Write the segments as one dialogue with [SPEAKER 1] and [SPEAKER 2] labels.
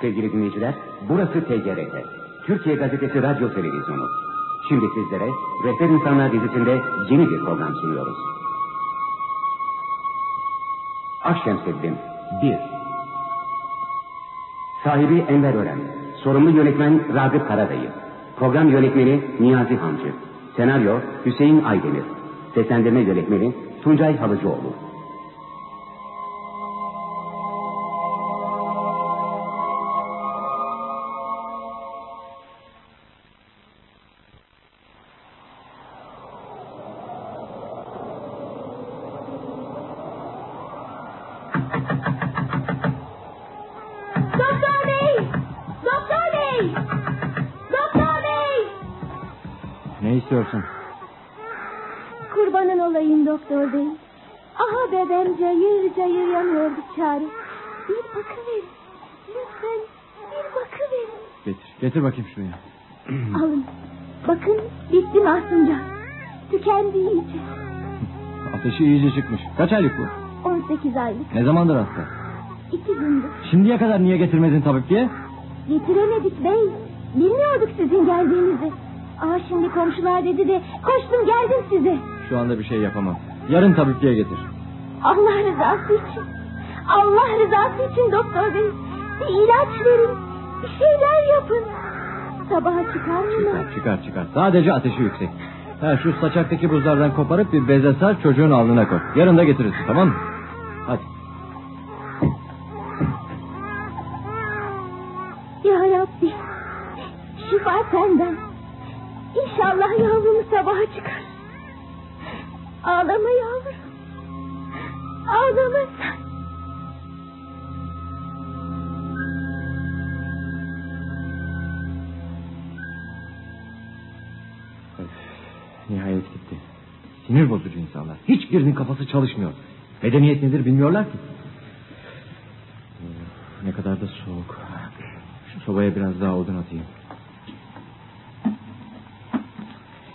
[SPEAKER 1] Sevgili dinleyiciler, burası TGRT. Türkiye Gazetesi Radyo Televizyonu. Şimdi sizlere Rehber İnsanlar dizisinde yeni bir program sunuyoruz. Akşemseddin 1 Sahibi Enver Ören Sorumlu yönetmen Ragıp Karadayı Program yönetmeni Niyazi Hancı Senaryo Hüseyin Aydemir Seslendirme yönetmeni Tuncay Halıcıoğlu
[SPEAKER 2] 18 aylık.
[SPEAKER 3] Ne zamandır hasta?
[SPEAKER 2] iki gündür.
[SPEAKER 3] Şimdiye kadar niye getirmedin tabip diye?
[SPEAKER 2] Getiremedik bey. Bilmiyorduk sizin geldiğinizi. Aa şimdi komşular dedi de koştum geldim size.
[SPEAKER 3] Şu anda bir şey yapamam. Yarın tabip diye getir.
[SPEAKER 2] Allah rızası için. Allah rızası için doktor bey. Bir ilaç verin. Bir şeyler yapın. Sabaha çıkar mı?
[SPEAKER 3] Çıkar çıkar çıkar. Sadece ateşi yüksek. Ha, şu saçaktaki buzlardan koparıp bir beze sar çocuğun alnına koy. Yarın da getirirsin tamam mı? Hadi.
[SPEAKER 2] Ya Rabbi. Şifa senden. İnşallah yavrumu sabaha çıkar. Ağlama yavrum. Ağlama sen.
[SPEAKER 3] Nihayet gitti. Sinir bozucu insanlar. Hiçbirinin kafası çalışmıyor. Medeniyet nedir bilmiyorlar ki. Of, Ne kadar da soğuk. Şu sobaya biraz daha odun atayım.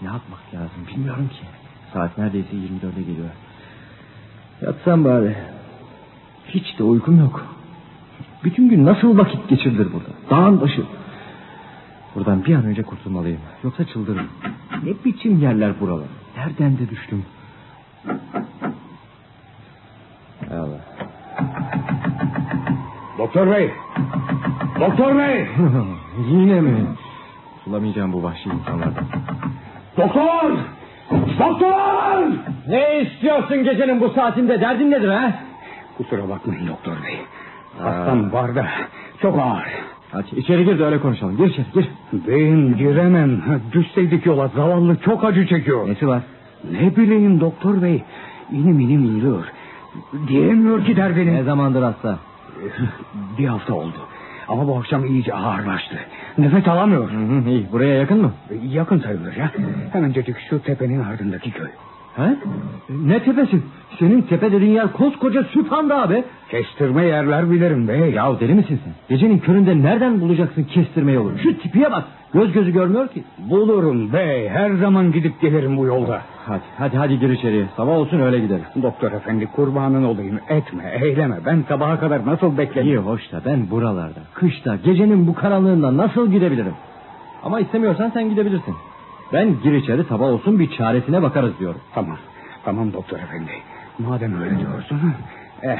[SPEAKER 3] Ne yapmak lazım bilmiyorum ki. Saat neredeyse 24'e geliyor. Yatsam bari. Hiç de uykum yok. Bütün gün nasıl vakit geçirilir burada? Dağın başı. Buradan bir an önce kurtulmalıyım. Yoksa çıldırırım. Ne biçim yerler buralar? Nereden de düştüm?
[SPEAKER 1] Doktor Bey! Doktor Bey!
[SPEAKER 3] Yine mi? Sulamayacağım bu vahşi insanlardan.
[SPEAKER 1] Doktor! Doktor!
[SPEAKER 3] Ne istiyorsun gecenin bu saatinde? Derdin nedir ha?
[SPEAKER 1] Kusura bakmayın doktor bey. Hastam var da çok ağır.
[SPEAKER 3] Hadi içeri gir de öyle konuşalım. Gir içeri gir.
[SPEAKER 1] Beyim giremem. Düşseydik yola zavallı çok acı çekiyor.
[SPEAKER 3] Nesi var?
[SPEAKER 1] Ne bileyim doktor bey. İnim inim inliyor. Diyemiyor ki derdini.
[SPEAKER 3] Ne zamandır hasta?
[SPEAKER 1] Bir hafta oldu. Ama bu akşam iyice ağırlaştı. Nefes alamıyor.
[SPEAKER 3] Hı hı, iyi. Buraya yakın mı?
[SPEAKER 1] Yakın sayılır ya. Hemencecik şu tepenin ardındaki köy.
[SPEAKER 3] He? Ne tepesi? Senin tepe dediğin yer koskoca Süphan abi.
[SPEAKER 1] Kestirme yerler bilirim bey.
[SPEAKER 3] Ya deli misin sen? Gecenin köründe nereden bulacaksın kestirme yolu? Şu tipiye bak. Göz gözü görmüyor ki.
[SPEAKER 1] Bulurum bey. Her zaman gidip gelirim bu yolda.
[SPEAKER 3] Hadi hadi hadi gir içeriye. Sabah olsun öyle gidelim.
[SPEAKER 1] Doktor efendi kurbanın olayım. Etme, eyleme. Ben sabaha kadar nasıl beklerim?
[SPEAKER 3] İyi hoş da ben buralarda, kışta, gecenin bu karanlığında nasıl gidebilirim? Ama istemiyorsan sen gidebilirsin. Ben gir içeri sabah olsun bir çaresine bakarız diyorum.
[SPEAKER 1] Tamam. Tamam doktor efendi. Madem öyle diyorsun. Eh.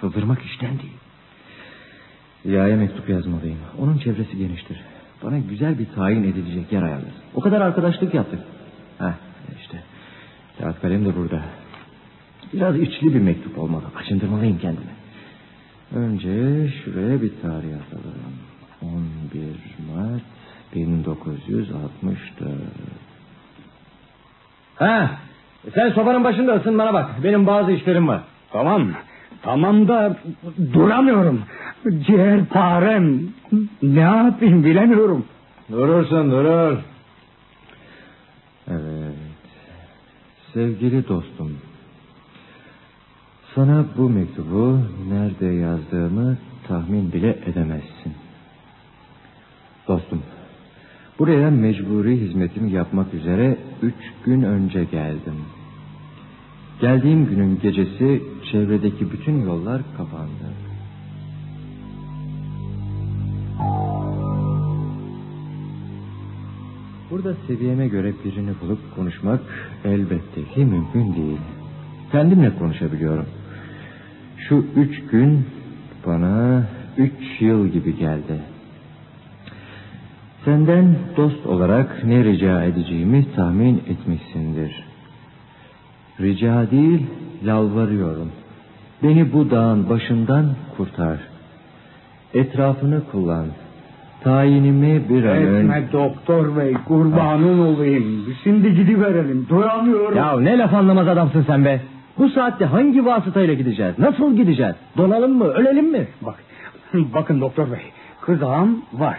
[SPEAKER 3] Çıldırmak işten değil. Ziya'ya mektup yazmalıyım. Onun çevresi geniştir. Bana güzel bir tayin edilecek yer ayarlasın. O kadar arkadaşlık yaptık. Heh, işte. Kağıt kalem de burada. Biraz içli bir mektup olmalı. Açındırmalıyım kendimi. Önce şuraya bir tarih yazalım. 11 Mart 1964. Ha, sen sobanın başında ısın bana bak. Benim bazı işlerim var.
[SPEAKER 1] Tamam. Tamam da duramıyorum. Ciğerparem. Ne yapayım bilemiyorum.
[SPEAKER 3] Durursun durur. Evet. Sevgili dostum. Sana bu mektubu nerede yazdığımı tahmin bile edemezsin. Dostum. Buraya mecburi hizmetimi yapmak üzere üç gün önce geldim. Geldiğim günün gecesi çevredeki bütün yollar kapandı. Burada seviyeme göre birini bulup konuşmak elbette ki mümkün değil. Kendimle konuşabiliyorum. Şu üç gün bana üç yıl gibi geldi. Senden dost olarak ne rica edeceğimi tahmin etmişsindir. Rica değil, yalvarıyorum. Beni bu dağın başından kurtar. Etrafını kullan. Tayinimi bir an
[SPEAKER 4] Etme
[SPEAKER 3] önce...
[SPEAKER 4] doktor bey kurbanın olayım. Şimdi gidiverelim doyamıyorum.
[SPEAKER 3] Ya ne laf anlamaz adamsın sen be. Bu saatte hangi vasıtayla gideceğiz? Nasıl gideceğiz? Donalım mı? Ölelim mi?
[SPEAKER 4] Bak, bakın doktor bey kızağım var.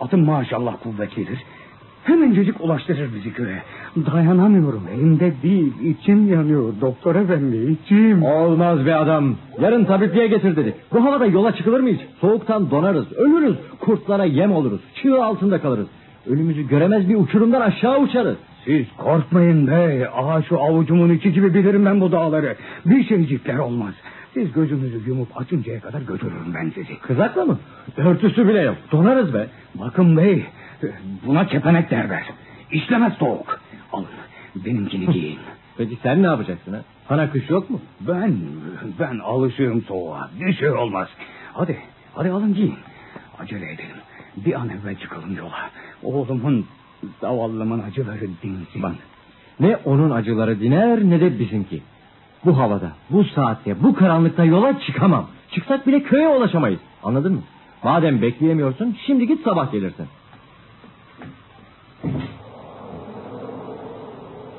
[SPEAKER 4] Atım maşallah kuvvetlidir. Hemencecik ulaştırır bizi köye. Dayanamıyorum elimde değil içim yanıyor doktor efendi içim.
[SPEAKER 3] Olmaz be adam. Yarın tabipliğe getir dedik. Bu havada yola çıkılır mı hiç? Soğuktan donarız, ölürüz. Kurtlara yem oluruz. Çığ altında kalırız. Önümüzü göremez bir uçurumdan aşağı uçarız.
[SPEAKER 4] Siz korkmayın bey. Aha şu avucumun içi gibi bilirim ben bu dağları. Bir şeycikler olmaz. Siz gözünüzü yumup açıncaya kadar götürürüm ben sizi.
[SPEAKER 3] Kızakla mı? Örtüsü bile yok. Donarız be.
[SPEAKER 4] Bakın bey buna kepenek derler. İşlemez soğuk. Alın benimkini giyin.
[SPEAKER 3] Peki sen ne yapacaksın ha? Sana kış yok mu?
[SPEAKER 4] Ben ben alışığım soğuğa. Bir şey olmaz. Hadi hadi alın giyin. Acele edelim. Bir an evvel çıkalım yola. Oğlumun zavallımın acıları dinsin.
[SPEAKER 3] Bak ne onun acıları diner ne de bizimki. Bu havada, bu saatte, bu karanlıkta yola çıkamam. Çıksak bile köye ulaşamayız. Anladın mı? Madem bekleyemiyorsun şimdi git sabah gelirsin.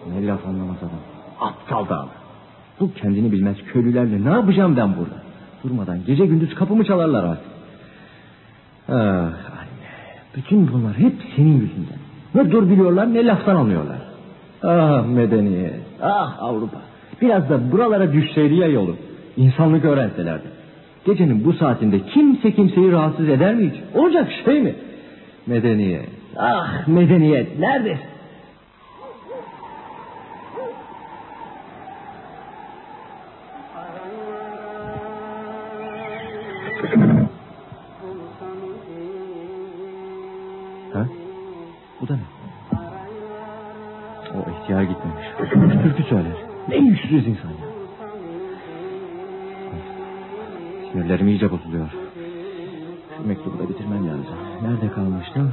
[SPEAKER 3] Ne laf anlamaz adam. Aptal dağlı. Bu kendini bilmez köylülerle ne yapacağım ben burada? Durmadan gece gündüz kapımı çalarlar artık. Ah anne. Bütün bunlar hep senin yüzünden. Ne dur biliyorlar ne laftan anlıyorlar. Ah medeniyet. Ah Avrupa. Biraz da buralara düşseydi ya yolu. İnsanlık öğrenselerdi. Gecenin bu saatinde kimse kimseyi rahatsız eder mi hiç? Olacak şey mi? Medeniyet. Ah medeniyet. Nerede? Söyler. Ne yüzsüz insan ya. Sinirlerim iyice bozuluyor. Şu mektubu da bitirmem lazım. Nerede kalmıştım?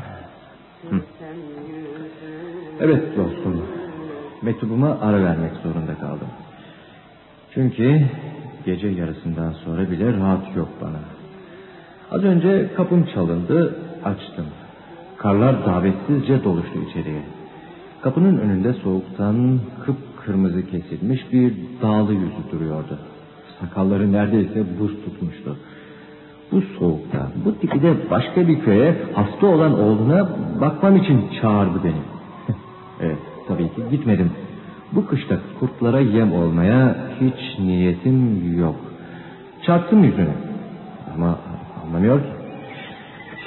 [SPEAKER 3] Hı. Evet dostum. Mektubuma ara vermek zorunda kaldım. Çünkü gece yarısından sonra bile rahat yok bana. Az önce kapım çalındı, açtım. Karlar davetsizce doluştu içeriye. Kapının önünde soğuktan kıpkırmızı kesilmiş bir dağlı yüzü duruyordu. Sakalları neredeyse buz tutmuştu. Bu soğukta, bu tipi de başka bir köye hasta olan oğluna bakmam için çağırdı beni. evet, tabii ki gitmedim. Bu kışta kurtlara yem olmaya hiç niyetim yok. Çarptım yüzüne. Ama anlamıyor ki.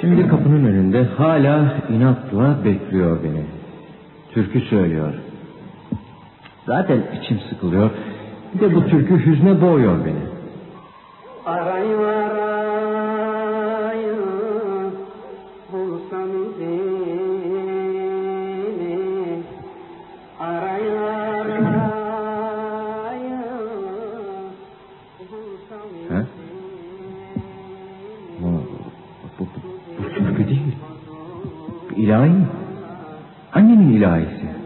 [SPEAKER 3] Şimdi kapının önünde hala inatla bekliyor beni. Türkü söylüyor. Zaten içim sıkılıyor. Bir de bu türkü hüzne boğuyor beni.
[SPEAKER 5] Arayın arayın bulsam izini Arayın arayın bulsam
[SPEAKER 3] Ha? Bu, bu, bu, bu türkü değil. İlahi mi? Annemin ilahisi.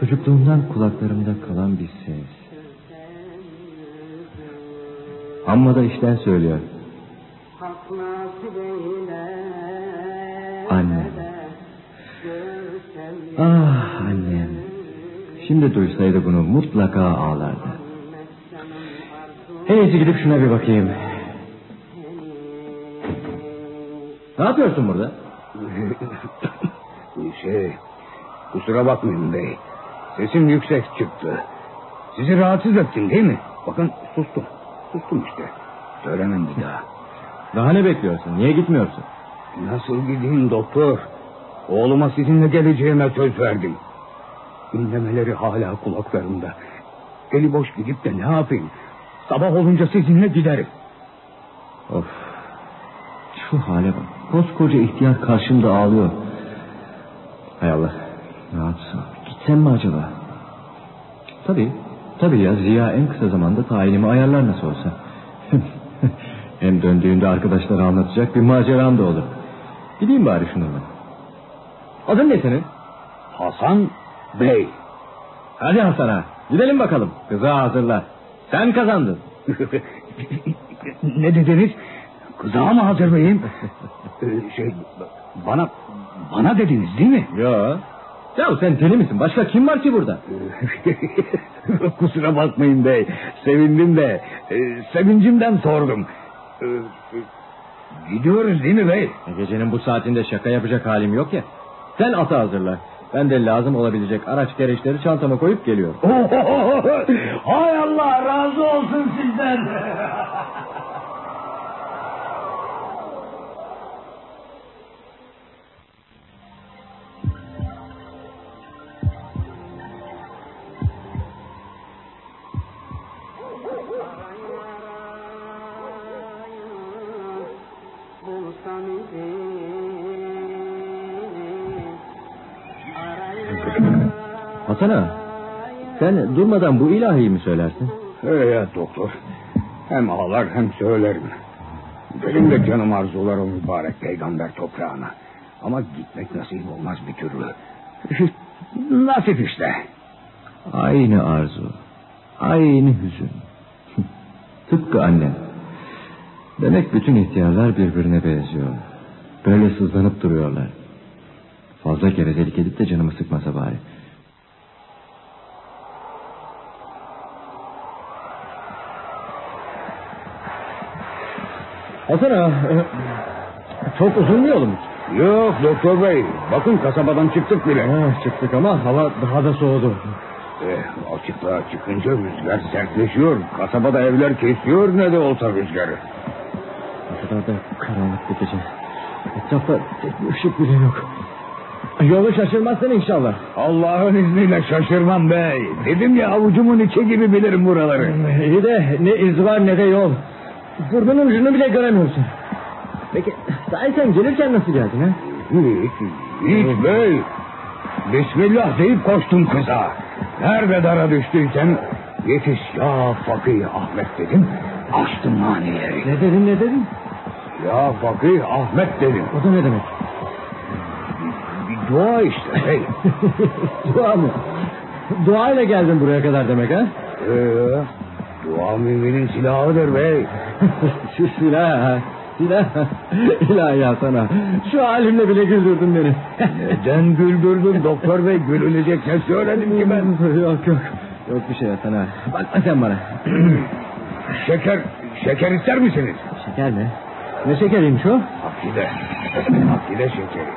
[SPEAKER 3] Çocukluğumdan kulaklarımda kalan bir ses. Amma da işten söylüyor. Annem. Ah annem. Şimdi duysaydı bunu mutlaka ağlardı. En gidip şuna bir bakayım. Ne yapıyorsun burada?
[SPEAKER 4] Şey kusura bakmayın bey. Sesim yüksek çıktı. Sizi rahatsız ettim değil mi? Bakın sustum. Sustum işte. Söylemem bir daha.
[SPEAKER 3] Daha ne bekliyorsun? Niye gitmiyorsun?
[SPEAKER 4] Nasıl gideyim doktor? Oğluma sizinle geleceğime söz verdim. İnlemeleri hala kulaklarımda. Eli boş gidip de ne yapayım? Sabah olunca sizinle giderim.
[SPEAKER 3] Of. Şu hale bak. Koskoca ihtiyar karşımda ağlıyor. Hay Allah. Ne yapsam? Gitsem mi acaba? Tabii. Tabii ya Ziya en kısa zamanda tayinimi ayarlar nasıl olsa. Hem döndüğünde arkadaşlara anlatacak bir maceram da olur. Gideyim bari şununla. Adın ne senin?
[SPEAKER 4] Hasan Bey.
[SPEAKER 3] Hadi Hasan'a. Gidelim bakalım. Kızı hazırla. Sen kazandın.
[SPEAKER 4] ne dediniz? Kızağa mı hazır beyim? Ee, şey bana bana dediniz değil mi?
[SPEAKER 3] Ya. Ya sen deli misin? Başka kim var ki burada?
[SPEAKER 4] Kusura bakmayın bey. Sevindim de e, sevincimden sordum. E, gidiyoruz değil mi bey?
[SPEAKER 3] E, Gecenin bu saatinde şaka yapacak halim yok ya. Sen atı hazırla. Ben de lazım olabilecek araç gereçleri çantama koyup geliyorum.
[SPEAKER 4] Hay Allah razı olsun sizden.
[SPEAKER 3] Hasan ağa, sen durmadan bu ilahiyi mi söylersin?
[SPEAKER 4] Evet doktor. Hem ağlar hem söylerim. Benim de canım arzular o mübarek peygamber toprağına. Ama gitmek nasip olmaz bir türlü. Nasip işte.
[SPEAKER 3] Aynı arzu, aynı hüzün. Tıpkı annem. Demek bütün ihtiyarlar birbirine benziyor. Böyle sızlanıp duruyorlar. Fazla gevezelik edip de canımı sıkmasa bari. Hasan ağa, e, çok uzun bir yolumuz.
[SPEAKER 4] Yok doktor bey. Bakın kasabadan çıktık bile.
[SPEAKER 3] Ah, çıktık ama hava daha da soğudu.
[SPEAKER 4] Eh, açıklığa çıkınca rüzgar sertleşiyor. Kasabada evler kesiyor ne de olsa rüzgarı.
[SPEAKER 3] Ne kadar da karanlık bir gece. Etrafta tek bir ışık bile yok. Yolu şaşırmazsın inşallah.
[SPEAKER 4] Allah'ın izniyle şaşırmam bey. Dedim ya avucumun içi gibi bilirim buraları.
[SPEAKER 3] İyi de ne iz var ne de yol. Burnunun ucunu bile göremiyorsun. Peki sahi sen gelirken nasıl geldin ha?
[SPEAKER 4] Hiç, hiç bey. Bismillah deyip koştum kıza. Nerede dara düştüysem yetiş ya fakih Ahmet dedim. Açtım manileri.
[SPEAKER 3] Ne dedin ne dedin?
[SPEAKER 4] Ya fakih Ahmet dedim.
[SPEAKER 3] O da ne demek?
[SPEAKER 4] Bir dua işte bey.
[SPEAKER 3] Dua mı? Dua ile geldin buraya kadar demek ha?
[SPEAKER 4] Ee, dua müminin silahıdır bey.
[SPEAKER 3] Şu silah ha. Silah. İlahi ya sana. Şu halimle bile güldürdün beni.
[SPEAKER 4] Neden güldürdün doktor bey? Gülünecek ne söyledim ki ben?
[SPEAKER 3] Yok yok. Yok bir şey Hasan ha. Bakma sen bana.
[SPEAKER 4] Şeker, şeker ister misiniz?
[SPEAKER 3] Şeker mi? Ne şekeriymiş o?
[SPEAKER 4] Akide. Akide şekeri.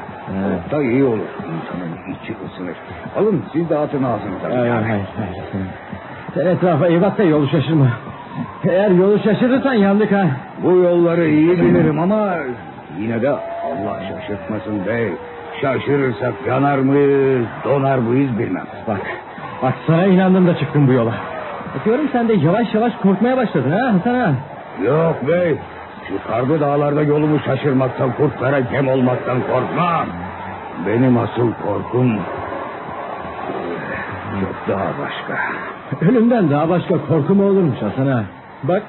[SPEAKER 3] Evet.
[SPEAKER 4] Da iyi olur. İnsanın içi ısınır. Alın siz de atın ağzınıza.
[SPEAKER 3] Hayır hayır hayır. Sen etrafa iyi bak da yolu şaşırma. Eğer yolu şaşırırsan yandık ha.
[SPEAKER 4] Bu yolları iyi bilirim ama yine de Allah şaşırtmasın bey. Şaşırırsak yanar mıyız, donar mıyız bilmem.
[SPEAKER 3] Bak, bak sana inandım da çıktım bu yola. Bakıyorum sen de yavaş yavaş korkmaya başladın ha Hasan ha.
[SPEAKER 4] Yok bey. Şu kargı dağlarda yolumu şaşırmaktan, kurtlara gem olmaktan korkmam. Benim asıl korkum çok daha başka.
[SPEAKER 3] Ölümden daha başka korku mu olurmuş Hasan ha? Bak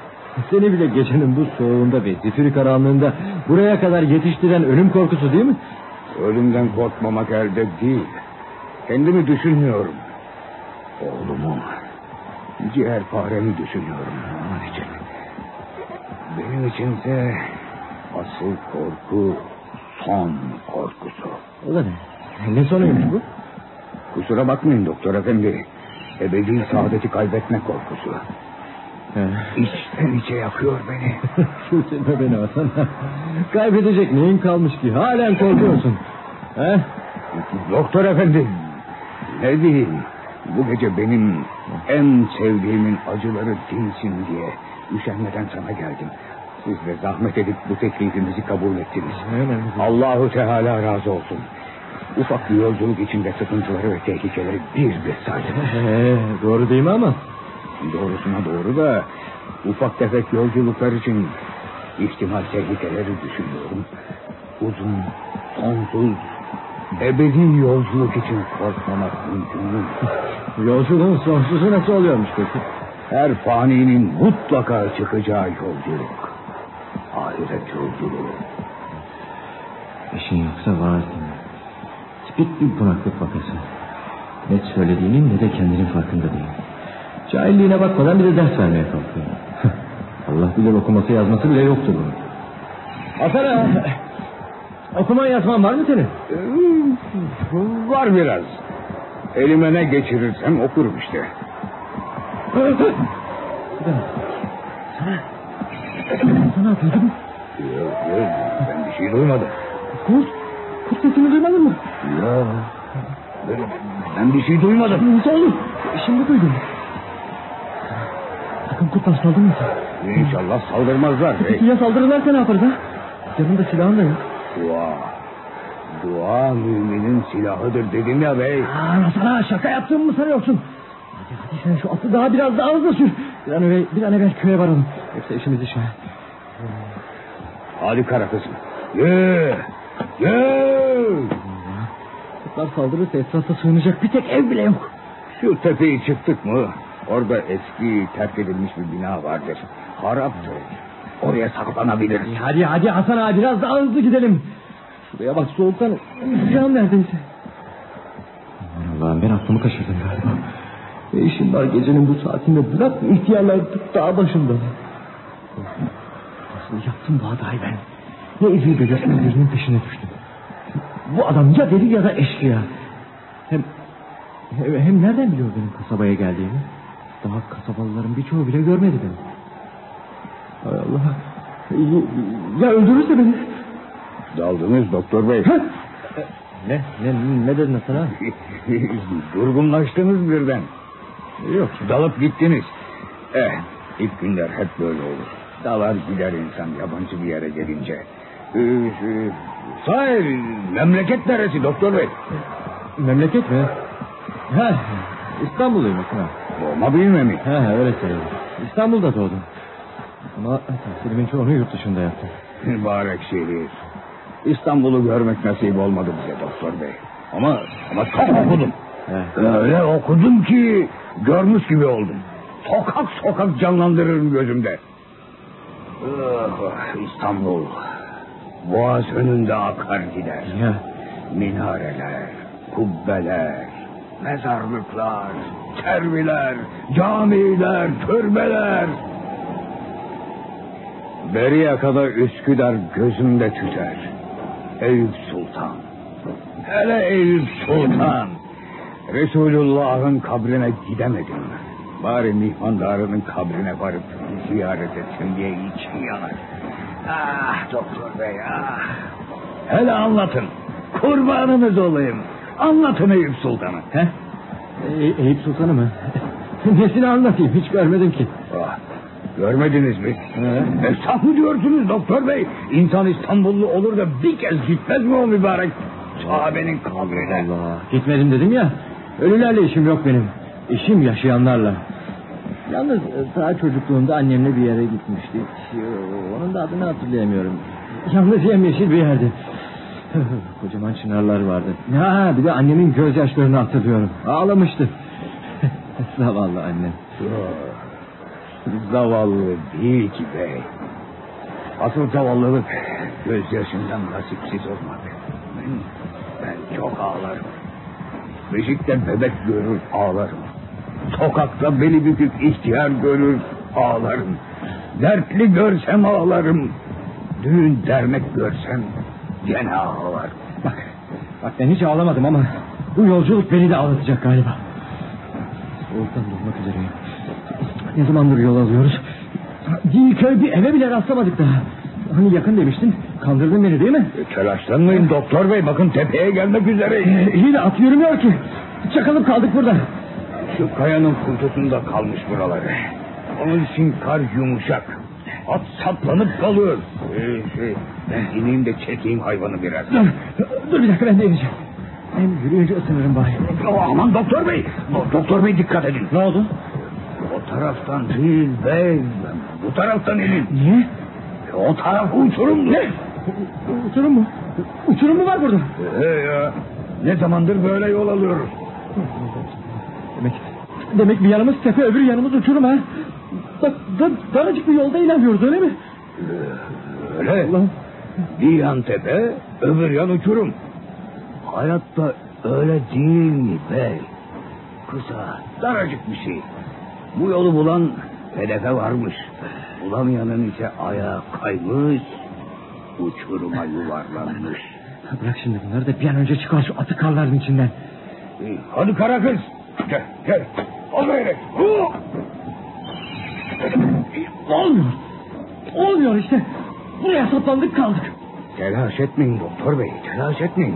[SPEAKER 3] seni bile gecenin bu soğuğunda ve zifiri karanlığında buraya kadar yetiştiren ölüm korkusu değil mi?
[SPEAKER 4] Ölümden korkmamak elde değil. Kendimi düşünmüyorum. Oğlumu, ciğerparemi düşünüyorum onun için. Benim içinse asıl korku son korkusu.
[SPEAKER 3] O da ne? Ne sonuymuş bu?
[SPEAKER 4] Kusura bakmayın doktor efendi. Ebedi saadeti kaybetme korkusu. İçten içe yakıyor beni.
[SPEAKER 3] Üzülme beni Hasan. Kaybedecek neyin kalmış ki? Halen korkuyorsun. He?
[SPEAKER 4] Doktor efendi. Ne diyeyim? Bu gece benim en sevdiğimin acıları dinsin diye üşenmeden sana geldim. Siz de zahmet edip bu teklifimizi kabul ettiniz. Allahu Teala razı olsun. Ufak bir yolculuk içinde sıkıntıları ve tehlikeleri bir bir saydım.
[SPEAKER 3] Doğru değil mi ama?
[SPEAKER 4] Doğrusuna doğru da ufak tefek yolculuklar için ihtimal tehlikeleri düşünüyorum. Uzun, sonsuz, ebedi yolculuk için korkmamak mümkün mü?
[SPEAKER 3] Yolculuğun sonsuzu nasıl oluyormuş peki?
[SPEAKER 4] Her faninin mutlaka çıkacağı yolculuk. Ahiret yolculuğu.
[SPEAKER 3] İşin yoksa varsın. Tipik bir bunaklık vakası. Ne söylediğinin ne de kendinin farkında değil. Cahilliğine bakmadan bir de ders vermeye kalkıyor. Allah bilir okuması yazması bile yoktur bunun. Hasan Okuman yazman var mı senin?
[SPEAKER 4] Ee, Var biraz. Elime ne geçirirsem okurum işte.
[SPEAKER 3] Sana duydun mu?
[SPEAKER 4] Yok yok ben bir şey duymadım.
[SPEAKER 3] Kurt. Kurt sesini duymadın mı?
[SPEAKER 4] Ya ben, bir şey duymadım.
[SPEAKER 3] Nasıl olur? Şimdi duydum. Sakın kurtlar saldırmasın.
[SPEAKER 4] İnşallah saldırmazlar.
[SPEAKER 3] Peki ya saldırırlarsa ne yaparız ha? Yanında silahın da yok.
[SPEAKER 4] Dua. Dua müminin silahıdır dedim ya bey.
[SPEAKER 3] Aa, sana şaka yaptığımı mı sanıyorsun? Hadi hadi sen şu atı daha biraz daha hızlı sür. Bir an evvel, bir an evvel köye varalım. Yoksa işimiz iş ha.
[SPEAKER 4] Hadi kara kızım. Ye. Ye.
[SPEAKER 3] Kurtlar saldırırsa etrafta sığınacak bir tek ev bile yok.
[SPEAKER 4] Şu tepeyi çıktık mı? Orada eski terk edilmiş bir bina vardır. Haraptır. Oraya saklanabiliriz.
[SPEAKER 3] Hadi hadi Hasan ağa biraz daha hızlı gidelim. Şuraya bak soğuktan üşüyeceğim neredeyse. Aman Allah'ım ben aklımı kaçırdım galiba. Ne işim var gecenin bu saatinde bırak ihtiyarlar dağ başında. Nasıl yaptım bu hatayı ben? Ne izniyle birinin peşine düştüm. Bu adam ya deli ya da eşkıya. Hem, hem, hem nereden biliyor benim kasabaya geldiğimi? Daha kasabalıların birçoğu bile görmedi beni. Hay Allah. Ya öldürürse beni.
[SPEAKER 4] Daldınız doktor bey.
[SPEAKER 3] Ne? Ne, ne dedin sana?
[SPEAKER 4] Durgunlaştınız birden.
[SPEAKER 3] Yok.
[SPEAKER 4] Dalıp gittiniz. Eh, ilk günler hep böyle olur. Dalar gider insan yabancı bir yere gelince. Ee, sahi memleket neresi doktor bey?
[SPEAKER 3] Memleket mi? Ha, İstanbulluyum ha.
[SPEAKER 4] Doğma büyüme mi?
[SPEAKER 3] Ha, öyle söyleyeyim. İstanbul'da doğdum. Ama tahsilimin çoğunu yurt dışında yaptım.
[SPEAKER 4] Mübarek şehir. İstanbul'u görmek nasip olmadı bize doktor bey. Ama ama çok okudum.
[SPEAKER 3] He.
[SPEAKER 4] Öyle okudum ki görmüş gibi oldum. Sokak sokak canlandırırım gözümde. Ah, İstanbul. Boğaz önünde akar gider.
[SPEAKER 3] Ya,
[SPEAKER 4] Minareler, kubbeler, mezarlıklar, serviler, camiler, türbeler. Beriye kadar Üsküdar gözümde tüter. Eyüp Sultan. Hele Eyüp Sultan. Resulullah'ın kabrine gidemedim. Bari mihmandarının kabrine varıp ziyaret etsin diye içim yanar. Ah doktor bey ah. Hele anlatın. Kurbanınız olayım. Anlatın Eyüp Sultan'ı.
[SPEAKER 3] he? E- Eyüp Sultan'ı mı? Nesini anlatayım hiç görmedim ki.
[SPEAKER 4] Ah, görmediniz mi?
[SPEAKER 3] He.
[SPEAKER 4] Esnaf mı diyorsunuz doktor bey? İnsan İstanbullu olur da bir kez gitmez mi o mübarek sahabenin kabrine?
[SPEAKER 3] Allah. Gitmedim dedim ya. Ölülerle işim yok benim. İşim yaşayanlarla. Yalnız e, daha çocukluğumda annemle bir yere gitmiştik. Onun da adını hatırlayamıyorum. Yalnız yemyeşil bir yerdi. Kocaman çınarlar vardı. Ha, bir de annemin gözyaşlarını hatırlıyorum. Ağlamıştı. Zavallı annem.
[SPEAKER 4] Zavallı değil ki bey. Asıl zavallılık gözyaşından nasipsiz olmak. Ben, çok ağlarım. Beşikte bebek görür ağlarım. Sokakta beli bükük ihtiyar görür ağlarım. Dertli görsem ağlarım. Düğün dernek görsem gene ağlarım.
[SPEAKER 3] Bak, bak ben hiç ağlamadım ama bu yolculuk beni de ağlatacak galiba. Soğuktan durmak üzereyim. Ne zamandır yol alıyoruz? Değil köy bir eve bile rastlamadık daha. Hani yakın demiştin. Kandırdın beni değil mi?
[SPEAKER 4] E, Telaşlanmayın doktor bey bakın tepeye gelmek üzereyiz.
[SPEAKER 3] Ee, iyi de at yürümüyor ki. Çakılıp kaldık burada.
[SPEAKER 4] Şu kayanın kurtusunda kalmış buraları. Onun için kar yumuşak. At saplanıp kalıyor. Ee, şey, ben ineyim de çekeyim hayvanı biraz.
[SPEAKER 3] Dur, dur bir dakika ben de ineceğim. Hem yürüyünce ısınırım bari.
[SPEAKER 4] Oh, aman doktor bey. Do- Doktor bey dikkat edin.
[SPEAKER 3] Ne oldu?
[SPEAKER 4] O taraftan değil bey. Bu taraftan inin.
[SPEAKER 3] Niye?
[SPEAKER 4] E, o taraf uçurumdu.
[SPEAKER 3] Ne? Uçurum mu? Uçurum mu var burada?
[SPEAKER 4] He ya. Ne zamandır böyle yol alıyoruz.
[SPEAKER 3] Demek, demek bir yanımız tepe öbür yanımız uçurum ha. Da, da, daracık bir yolda ilerliyoruz öyle mi?
[SPEAKER 4] Öyle.
[SPEAKER 3] Allah'ım.
[SPEAKER 4] Bir yan tepe, öbür yan uçurum. Hayatta öyle değil mi bey? Kısa, daracık bir şey. Bu yolu bulan hedefe varmış. Bulamayanın ise ayağı kaymış, uçuruma yuvarlanmış.
[SPEAKER 3] Bırak şimdi bunları da bir an önce çıkar şu atı karların içinden.
[SPEAKER 4] İyi, Hadi kara kız. Gel, gel. Al gayret.
[SPEAKER 3] Olmuyor. Olmuyor işte. Buraya saplandık kaldık.
[SPEAKER 4] Telaş etmeyin doktor bey, telaş etmeyin.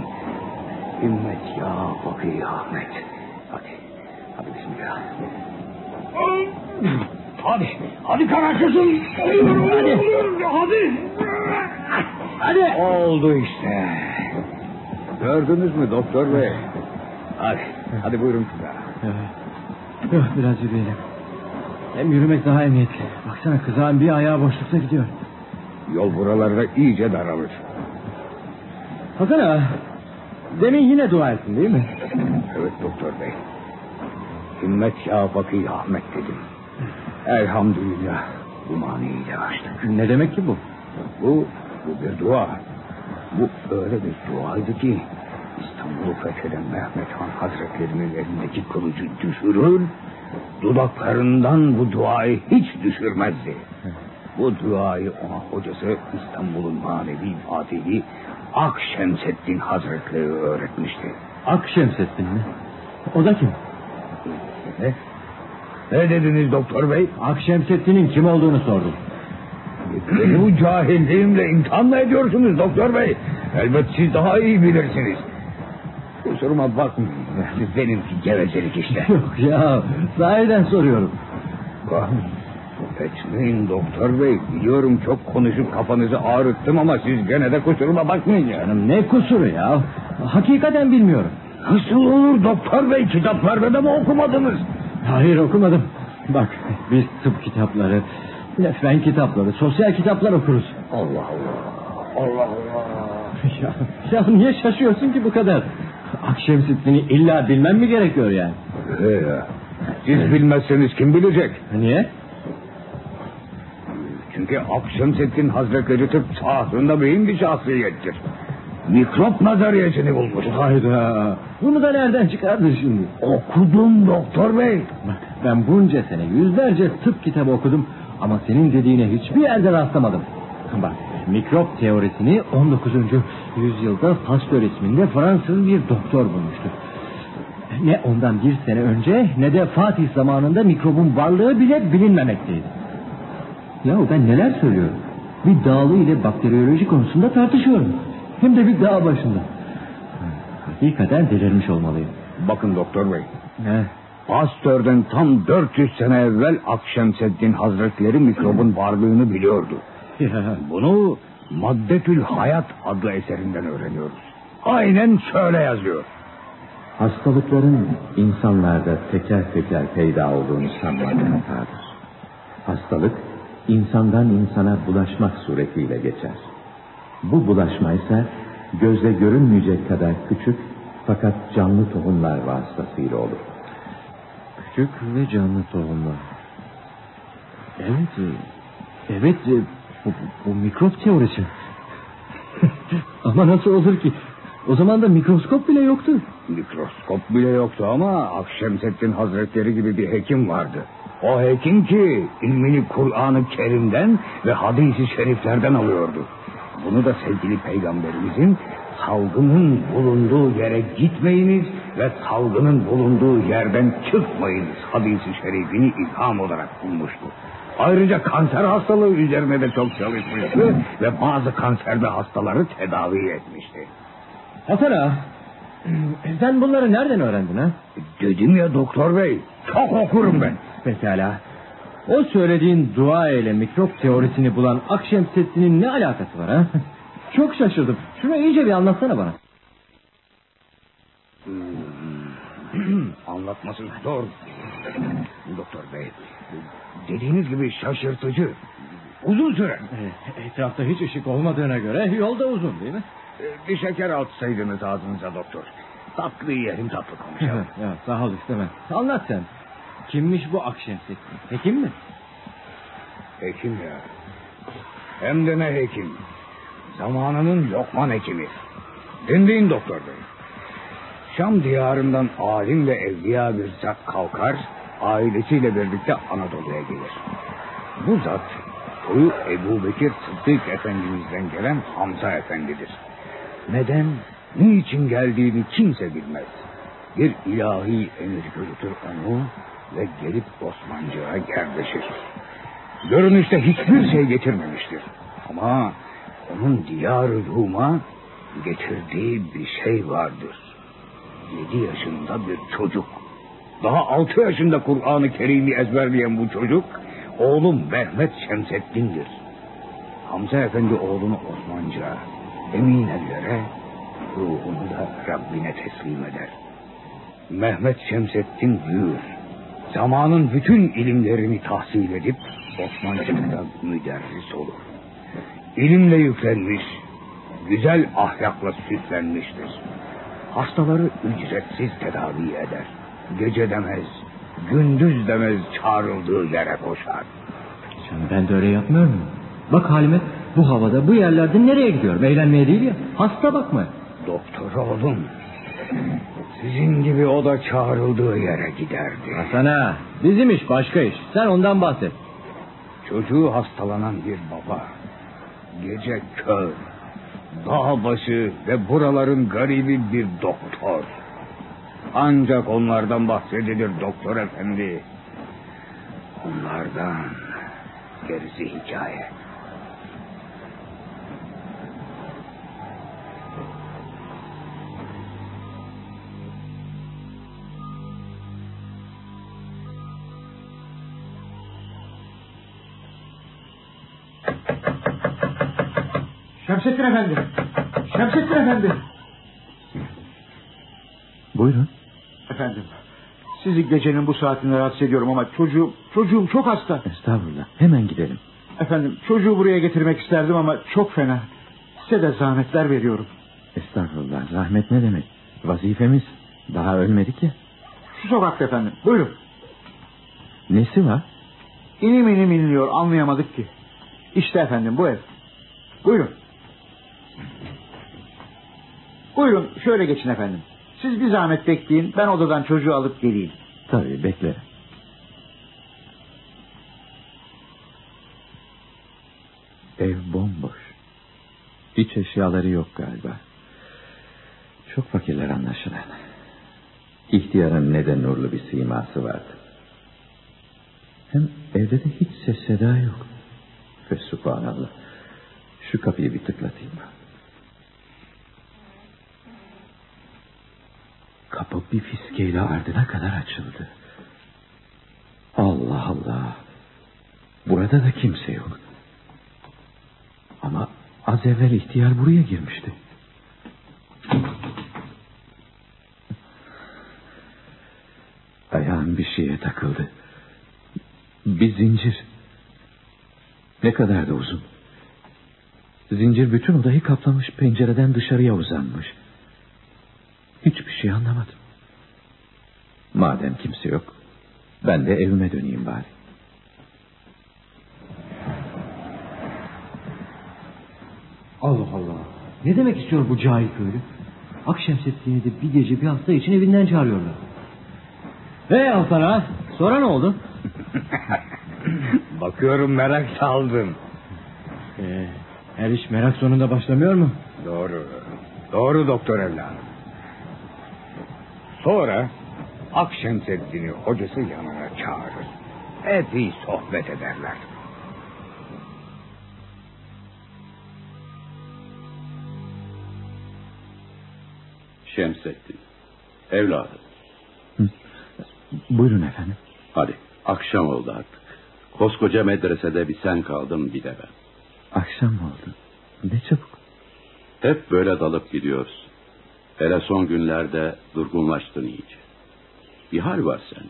[SPEAKER 4] Himmet ya Fakir Ahmet. Hadi, hadi bismillah. Hadi, hadi kara kızım. Hadi, hadi.
[SPEAKER 3] Hadi.
[SPEAKER 4] Oldu işte. Gördünüz mü doktor bey? Hadi, hadi buyurun kıza.
[SPEAKER 3] Biraz yürüyelim. Hem yürümek daha emniyetli. Baksana kızağın bir ayağı boşlukta gidiyor.
[SPEAKER 4] Yol buralarda iyice daralır.
[SPEAKER 3] Hasan ağa. Demin yine dua ettin değil mi?
[SPEAKER 4] Evet doktor bey. Himmet ya Fakir Ahmet dedim. Elhamdülillah bu maniyi de açtık.
[SPEAKER 3] Ne demek ki bu?
[SPEAKER 4] Bu, bu bir dua. Bu öyle bir duaydı ki İstanbul'u fetheden Mehmet Han Hazretlerinin elindeki kılıcı düşürür, dudaklarından bu duayı hiç düşürmezdi. Bu duayı ona hocası İstanbul'un manevi fatihi Akşemseddin Hazretleri öğretmişti.
[SPEAKER 3] Akşemseddin mi? O da kim?
[SPEAKER 4] Ne? Ne dediniz doktor bey?
[SPEAKER 3] Akşemseddin'in kim olduğunu sordum.
[SPEAKER 4] Bu cahilliğimle imtihan mı ediyorsunuz doktor bey? Elbet siz daha iyi bilirsiniz. Kusuruma bakmayın. Benimki gevezelik işte.
[SPEAKER 3] Yok ya sahiden soruyorum.
[SPEAKER 4] Etmeyin doktor bey. Biliyorum çok konuşup kafanızı ağrıttım ama siz gene de kusuruma bakmayın ya.
[SPEAKER 3] Canım ne kusuru ya? Hakikaten bilmiyorum.
[SPEAKER 4] Nasıl olur doktor bey? Kitaplarda da mı okumadınız?
[SPEAKER 3] Hayır okumadım. Bak biz tıp kitapları, fen kitapları, sosyal kitaplar okuruz.
[SPEAKER 4] Allah Allah. Allah Allah.
[SPEAKER 3] Ya, ya niye şaşıyorsun ki bu kadar? Akşemseddin'i illa bilmem mi gerekiyor yani?
[SPEAKER 4] He ya. Siz bilmezseniz kim bilecek?
[SPEAKER 3] Niye?
[SPEAKER 4] Çünkü Akşemseddin Hazretleri tıp sahasında mühim bir şahsiyettir. Mikrop nazariyesini bulmuş.
[SPEAKER 3] Hayda. Bunu da nereden çıkardın şimdi?
[SPEAKER 4] Okudum doktor bey.
[SPEAKER 3] Ben bunca sene yüzlerce tıp kitabı okudum ama senin dediğine hiçbir yerde rastlamadım. Bak mikrop teorisini 19. yüzyılda Pasteur isminde Fransız bir doktor bulmuştu. Ne ondan bir sene önce ne de Fatih zamanında mikrobun varlığı bile bilinmemekteydi. Ya ben neler söylüyorum? Bir dağlı ile bakteriyoloji konusunda tartışıyorum. Hem de bir dağ başında. Hakikaten delirmiş olmalıyım.
[SPEAKER 4] Bakın doktor bey.
[SPEAKER 3] Ne?
[SPEAKER 4] Pasteur'den tam 400 sene evvel Akşemseddin Hazretleri mikrobun varlığını biliyordu. Bunu Maddetül Hayat adlı eserinden öğreniyoruz. Aynen şöyle yazıyor.
[SPEAKER 6] Hastalıkların insanlarda teker teker peyda olduğunu sanmak hatadır. Hastalık insandan insana bulaşmak suretiyle geçer. Bu bulaşma ise gözle görünmeyecek kadar küçük fakat canlı tohumlar vasıtasıyla olur.
[SPEAKER 3] Küçük ve canlı tohumlar. Evet, e, evet e, bu, bu mikrop teorisi. Ama nasıl olur ki? O zaman da mikroskop bile yoktu.
[SPEAKER 4] Mikroskop bile yoktu ama Akşemseddin Hazretleri gibi bir hekim vardı. O hekim ki ilmini Kur'an-ı Kerim'den ve hadisi şeriflerden alıyordu. Bunu da sevgili peygamberimizin salgının bulunduğu yere gitmeyiniz ve salgının bulunduğu yerden çıkmayınız hadisi şerifini ilham olarak bulmuştu. Ayrıca kanser hastalığı üzerine de çok çalışmıştı ve bazı kanserde hastaları tedavi etmişti.
[SPEAKER 3] Hasan ağa, sen bunları nereden öğrendin ha?
[SPEAKER 4] Dedim ya doktor bey çok okurum ben.
[SPEAKER 3] Pekala. O söylediğin dua ile mikrop teorisini bulan Akşemseddin'in ne alakası var ha? Çok şaşırdım. Şunu iyice bir anlatsana bana.
[SPEAKER 4] Anlatması zor. Doktor bey, dediğiniz gibi şaşırtıcı. Uzun süre.
[SPEAKER 3] E, etrafta hiç ışık olmadığına göre yol da uzun değil mi?
[SPEAKER 4] Ee, Bir şeker atsaydınız ağzınıza doktor. Tatlı yiyelim tatlı konuşalım.
[SPEAKER 3] ya, sağ ol istemem. Anlat sen. Kimmiş bu Akşemsettin? Hekim mi?
[SPEAKER 4] Hekim ya. Hem de ne hekim. Zamanının lokman hekimi. Dinleyin doktor bey. Şam diyarından alim ve evliya bir zat kalkar, ailesiyle birlikte Anadolu'ya gelir. Bu zat, soyu Ebu Bekir Sıddık Efendimiz'den gelen Hamza Efendidir. Neden, niçin geldiğini kimse bilmez. Bir ilahi emir yürütür onu ve gelip Osmancığa yerleşir. Görünüşte hiçbir şey getirmemiştir. Ama onun diyar-ı Rum'a getirdiği bir şey vardır. Yedi yaşında bir çocuk. Daha altı yaşında Kur'an-ı Kerim'i ezberleyen bu çocuk oğlum Mehmet Şemseddin'dir. Hamza Efendi oğlunu Osmanca emin ellere ruhunu da Rabbine teslim eder. Mehmet Şemseddin büyür. Zamanın bütün ilimlerini tahsil edip Osmancık'ta müderris olur. İlimle yüklenmiş, güzel ahlakla süslenmiştir. Hastaları ücretsiz tedavi eder. Gece demez, gündüz demez çağrıldığı yere koşar.
[SPEAKER 3] Canım ben de öyle yapmıyor muyum? Bak halime bu havada bu yerlerde nereye gidiyorum? Eğlenmeye değil ya. Hasta bakma.
[SPEAKER 4] Doktor oğlum, sizin gibi o da çağrıldığı yere giderdi.
[SPEAKER 3] Hasan'a bizim iş başka iş. Sen ondan bahset.
[SPEAKER 4] Çocuğu hastalanan bir baba, gece kör, dağ başı ve buraların garibi bir doktor. Ancak onlardan bahsedilir doktor efendi. Onlardan gerisi hikaye.
[SPEAKER 7] Şemsettin Efendi. Şemsettin Efendi.
[SPEAKER 6] Buyurun.
[SPEAKER 7] Efendim. Sizi gecenin bu saatinde rahatsız ediyorum ama çocuğum, çocuğum çok hasta.
[SPEAKER 6] Estağfurullah. Hemen gidelim.
[SPEAKER 7] Efendim çocuğu buraya getirmek isterdim ama çok fena. Size de zahmetler veriyorum.
[SPEAKER 6] Estağfurullah. Rahmet ne demek? Vazifemiz. Daha ölmedik ya.
[SPEAKER 7] Şu sokakta efendim. Buyurun.
[SPEAKER 6] Nesi var?
[SPEAKER 7] İnim inim inliyor anlayamadık ki. İşte efendim bu ev. Buyurun. Buyurun şöyle geçin efendim. Siz bir zahmet bekleyin. Ben odadan çocuğu alıp geleyim.
[SPEAKER 6] Tabii beklerim. Ev bomboş. İç eşyaları yok galiba. Çok fakirler anlaşılan. İhtiyarın ne de nurlu bir siması vardı. Hem evde de hiç ses seda yok. Ve subhanallah. Şu kapıyı bir tıklatayım. Kapı bir fiskeyle ardına kadar açıldı. Allah Allah. Burada da kimse yok. Ama az evvel ihtiyar buraya girmişti. Ayağım bir şeye takıldı. Bir zincir. Ne kadar da uzun. Zincir bütün odayı kaplamış pencereden dışarıya uzanmış. Hiçbir şey anlamadım. Madem kimse yok, ben de evime döneyim bari.
[SPEAKER 3] Allah Allah. Ne demek istiyor bu cahil köylü? Akşemsettin'i de bir gece bir hafta için evinden çağırıyorlar. Hey Altan ağa, sonra ne oldu?
[SPEAKER 4] Bakıyorum merak saldım.
[SPEAKER 3] Ee, her iş merak sonunda başlamıyor mu?
[SPEAKER 4] Doğru. Doğru doktor evladım. Sonra Akşemseddin'i hocası yanına çağırır. Epey sohbet ederler.
[SPEAKER 8] Şemsettin. Evladım.
[SPEAKER 6] Buyurun efendim.
[SPEAKER 8] Hadi akşam oldu artık. Koskoca medresede bir sen kaldın bir de ben.
[SPEAKER 6] Akşam oldu. Ne çabuk.
[SPEAKER 8] Hep böyle dalıp gidiyoruz. Hele son günlerde durgunlaştın iyice. Bir hal var sende.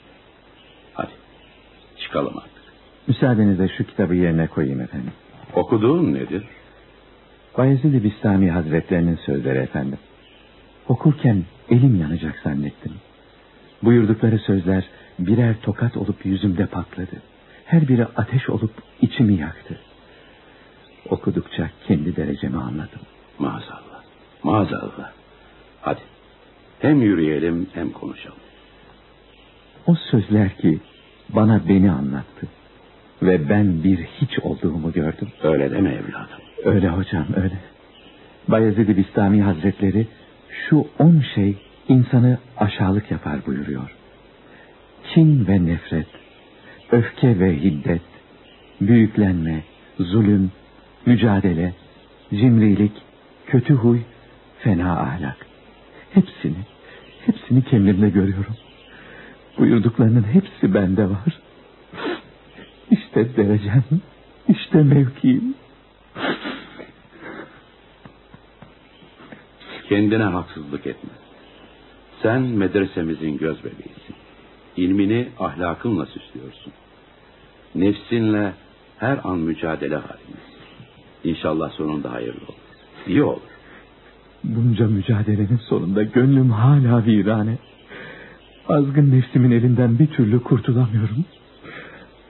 [SPEAKER 8] Hadi çıkalım artık.
[SPEAKER 6] Müsaadenizle şu kitabı yerine koyayım efendim.
[SPEAKER 8] Okuduğun nedir?
[SPEAKER 6] Bayezid-i Bistami Hazretlerinin sözleri efendim. Okurken elim yanacak zannettim. Buyurdukları sözler birer tokat olup yüzümde patladı. Her biri ateş olup içimi yaktı. Okudukça kendi derecemi anladım.
[SPEAKER 8] Maazallah. Maazallah. Hadi. Hem yürüyelim hem konuşalım.
[SPEAKER 6] O sözler ki bana beni anlattı. Ve ben bir hiç olduğumu gördüm.
[SPEAKER 8] Öyle deme evladım.
[SPEAKER 6] Öyle hocam öyle. Bayezid-i Bistami Hazretleri şu on şey insanı aşağılık yapar buyuruyor. Kin ve nefret, öfke ve hiddet, büyüklenme, zulüm, mücadele, cimrilik, kötü huy, fena ahlak. Hepsini, hepsini kendimde görüyorum. Buyurduklarının hepsi bende var. İşte derecem, işte mevkiim.
[SPEAKER 8] Kendine haksızlık etme. Sen medresemizin göz bebeğisin. İlmini ahlakınla süslüyorsun. Nefsinle her an mücadele halindesin. İnşallah sonunda hayırlı olur. İyi olur.
[SPEAKER 6] Bunca mücadelenin sonunda gönlüm hala virane. Azgın nefsimin elinden bir türlü kurtulamıyorum.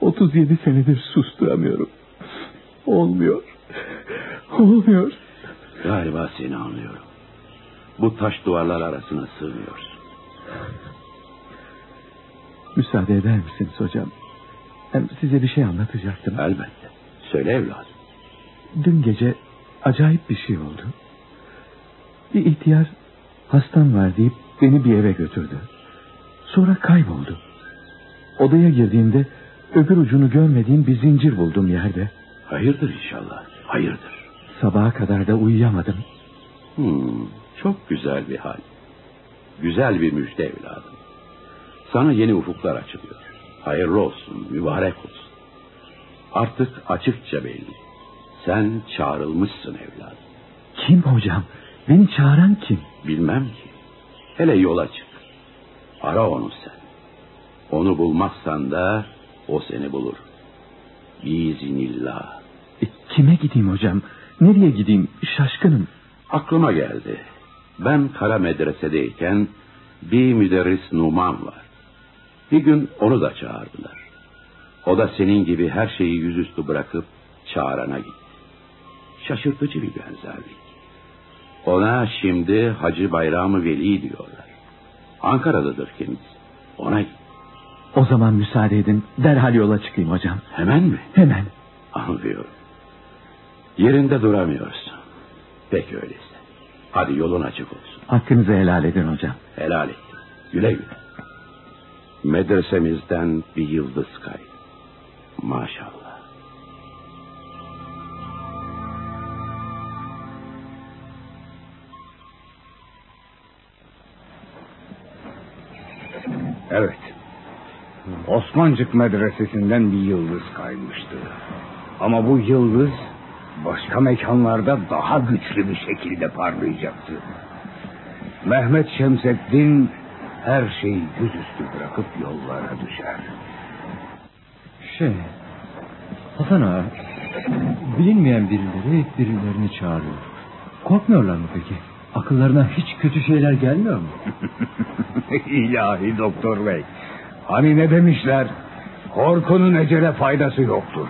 [SPEAKER 6] 37 senedir susturamıyorum. Olmuyor. Olmuyor.
[SPEAKER 8] Galiba seni anlıyorum. Bu taş duvarlar arasına sığmıyorsun.
[SPEAKER 6] Müsaade eder misiniz hocam? Hem size bir şey anlatacaktım.
[SPEAKER 8] Elbette. Söyle evladım.
[SPEAKER 6] Dün gece acayip bir şey oldu. Bir ihtiyar hastam var deyip beni bir eve götürdü. Sonra kayboldu. Odaya girdiğimde öbür ucunu görmediğim bir zincir buldum yerde.
[SPEAKER 8] Hayırdır inşallah. Hayırdır.
[SPEAKER 6] Sabaha kadar da uyuyamadım.
[SPEAKER 8] Hmm, çok güzel bir hal. Güzel bir müjde evladım. Sana yeni ufuklar açılıyor. Hayırlı olsun, mübarek olsun. Artık açıkça belli. Sen çağrılmışsın evladım.
[SPEAKER 6] Kim hocam? Beni çağıran kim?
[SPEAKER 8] Bilmem ki. Hele yola çık. Ara onu sen. Onu bulmazsan da o seni bulur. Biiznillah.
[SPEAKER 6] E, kime gideyim hocam? Nereye gideyim? Şaşkınım.
[SPEAKER 8] Aklıma geldi. Ben kara medresedeyken bir müderris Numan var. Bir gün onu da çağırdılar. O da senin gibi her şeyi yüzüstü bırakıp çağırana gitti. Şaşırtıcı bir benzerlik. Ona şimdi Hacı Bayramı Veli diyorlar. Ankara'dadır kendisi. Ona git.
[SPEAKER 6] O zaman müsaade edin. Derhal yola çıkayım hocam.
[SPEAKER 8] Hemen mi?
[SPEAKER 6] Hemen.
[SPEAKER 8] Anlıyorum. Yerinde duramıyorsun. Peki öyleyse. Hadi yolun açık olsun.
[SPEAKER 6] Hakkınızı helal edin hocam.
[SPEAKER 8] Helal et. Güle güle. Medresemizden bir yıldız kay. Maşallah.
[SPEAKER 4] Osmancık medresesinden bir yıldız kaymıştı. Ama bu yıldız başka mekanlarda daha güçlü bir şekilde parlayacaktı. Mehmet Şemseddin her şeyi yüzüstü bırakıp yollara düşer.
[SPEAKER 3] Şey, Hasan ağa, bilinmeyen birileri birilerini çağırıyor. Korkmuyorlar mı peki? Akıllarına hiç kötü şeyler gelmiyor mu?
[SPEAKER 4] İlahi doktor bey. Hani ne demişler? Korkunun ecele faydası yoktur.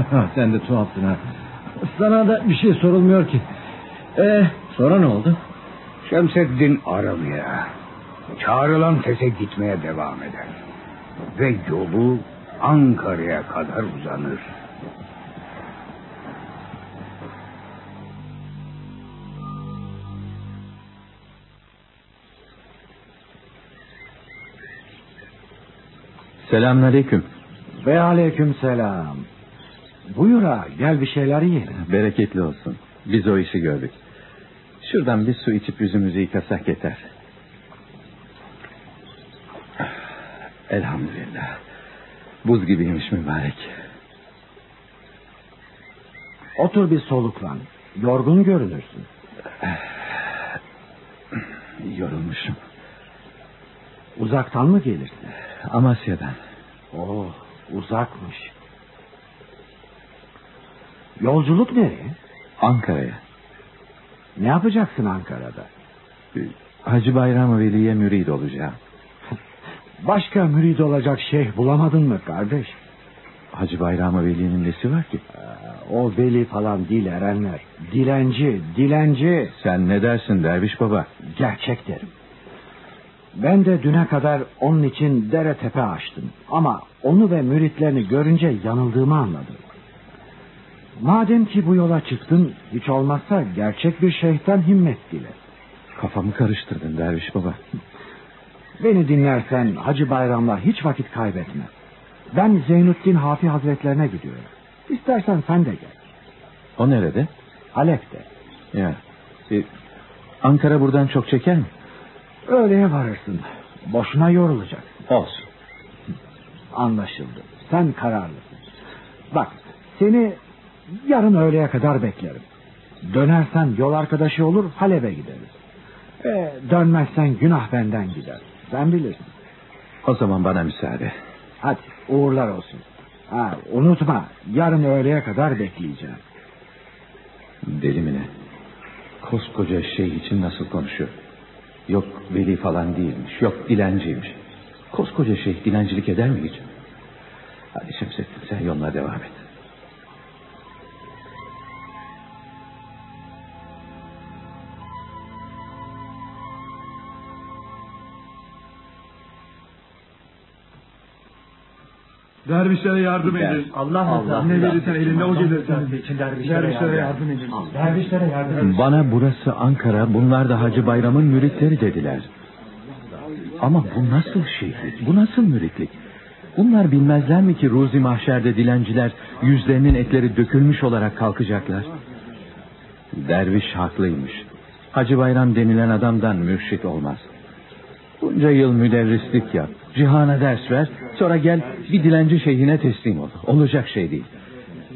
[SPEAKER 3] Sen de tuhafsın ha. Sana da bir şey sorulmuyor ki. Ee, sonra ne oldu?
[SPEAKER 4] Şemseddin aramaya, çağrılan sese gitmeye devam eder. Ve yolu Ankara'ya kadar uzanır.
[SPEAKER 6] Selamünaleyküm.
[SPEAKER 7] Ve aleyküm selam. Buyur ağa gel bir şeyler yiyelim.
[SPEAKER 6] Bereketli olsun. Biz o işi gördük. Şuradan bir su içip yüzümüzü yıkasak yeter. Elhamdülillah. Buz gibiymiş mübarek.
[SPEAKER 7] Otur bir soluklan. Yorgun görünürsün.
[SPEAKER 6] Yorulmuşum.
[SPEAKER 9] Uzaktan mı gelirsin?
[SPEAKER 6] Amasya'dan.
[SPEAKER 9] Oh uzakmış. Yolculuk nereye?
[SPEAKER 6] Ankara'ya.
[SPEAKER 9] Ne yapacaksın Ankara'da?
[SPEAKER 6] Hacı Bayram Veli'ye mürid olacağım.
[SPEAKER 9] Başka mürid olacak şeyh bulamadın mı kardeş?
[SPEAKER 6] Hacı Bayram Veli'nin nesi var ki?
[SPEAKER 9] O veli falan değil erenler. Dilenci, dilenci.
[SPEAKER 6] Sen ne dersin derviş baba?
[SPEAKER 9] Gerçek derim. Ben de düne kadar onun için dere tepe açtım. Ama onu ve müritlerini görünce yanıldığımı anladım. Madem ki bu yola çıktın, hiç olmazsa gerçek bir şeyhten himmet dile.
[SPEAKER 6] Kafamı karıştırdın derviş baba.
[SPEAKER 9] Beni dinlersen Hacı Bayram'la hiç vakit kaybetme. Ben Zeynüddin Hafi Hazretlerine gidiyorum. İstersen sen de gel.
[SPEAKER 6] O nerede?
[SPEAKER 9] Halep'te.
[SPEAKER 6] Ya. e, Ankara buradan çok çeker mi?
[SPEAKER 9] Öğleye varırsın. Boşuna yorulacaksın.
[SPEAKER 6] Olsun.
[SPEAKER 9] Anlaşıldı. Sen kararlısın. Bak seni yarın öğleye kadar beklerim. Dönersen yol arkadaşı olur Halep'e gideriz. E, dönmezsen günah benden gider. Sen bilirsin.
[SPEAKER 6] O zaman bana müsaade.
[SPEAKER 9] Hadi uğurlar olsun. Ha, unutma yarın öğleye kadar bekleyeceğim.
[SPEAKER 6] Deli mi ne? Koskoca şey için nasıl konuşuyor? Yok veli falan değilmiş. Yok dilenciymiş. Koskoca şey dilencilik eder mi hiç? Hadi Şemsettin sen yoluna devam et.
[SPEAKER 10] Dervişlere yardım edin.
[SPEAKER 9] Allah
[SPEAKER 10] Allah ne verirsen elinde o gelir senin.
[SPEAKER 9] için
[SPEAKER 10] Dervişlere yardım edin.
[SPEAKER 9] Dervişlere yardım edin.
[SPEAKER 6] Bana burası Ankara, bunlar da Hacı Bayram'ın müritleri dediler. Ama bu nasıl şeyhlik, bu nasıl müritlik? Bunlar bilmezler mi ki Ruzi Mahşer'de dilenciler yüzlerinin etleri dökülmüş olarak kalkacaklar? Derviş haklıymış. Hacı Bayram denilen adamdan mürşit olmaz. Bunca yıl müderrislik yap, cihana ders ver, sonra gel bir dilenci şeyhine teslim ol. Olacak şey değil.